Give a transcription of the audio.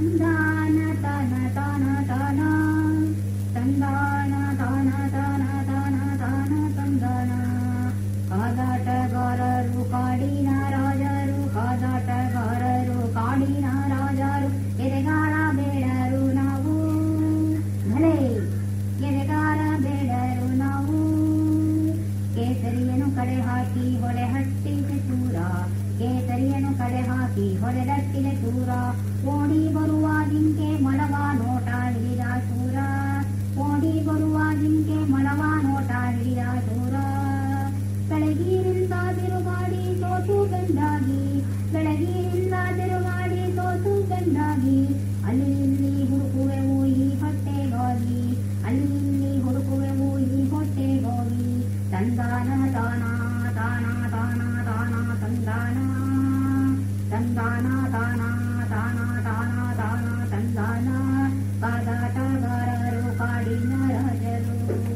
ತಂದಾನ ತನ ತನ ತನ ತಂದಾನ ತನ ತನ ತನ ತನ ತಂದಾನ ಕಾದಾಟಗಾರರು ಕಾಡಿನ ರಾಜರು ಕಾದಾಟಗಾರರು ಕಾಡಿನ ರಾಜರು ಎದೆಗಾರ ಬೇಡರು ನಾವು ಭಲೇ ಎದೆಗಾರ ಬೇಡರು ನಾವು ಕೇಸರಿಯನ್ನು ಕಡೆ ಹಾಕಿ ಹೊಳೆ ಹಟ್ಟಿದೆ ಚೂರ ಕೇಸರಿಯನ್ನು ಕಡೆ ಹಾಕಿ ಹೊಡೆದಕ್ಕಿದೆ ಚೂರ ಓಡಿ ಬರುವ ಜಿಂಕೆ ಮಡವ ನೋಟ ಹಿಡಿದ ಚೂರ ಓಡಿ ಬರುವ ಜಿಂಕೆ ಮಡವ ನೋಟ ಹಿಡಿದ ಚೂರ ಬೆಳಗಿನಿಂದ ತಿರುಗಾಡಿ ಸೋತು ಬೆಂದಾಗಿ ಬೆಳಗಿನಿಂದ ತಿರುಗಾಡಿ ಸೋತು ಬೆಂದಾಗಿ ಅಲ್ಲಿ ಇಲ್ಲಿ ಹುಡುಕುವೆವು ಈ ಹೊಟ್ಟೆಗಾಗಿ. ಅಲ್ಲಿ ಇಲ್ಲಿ ಹುಡುಕುವೆವು ಈ ಹೊಟ್ಟೆಗಾಗಿ. ತಂದಾನ ತಾನ ತಾನ ಮಾಡಿನ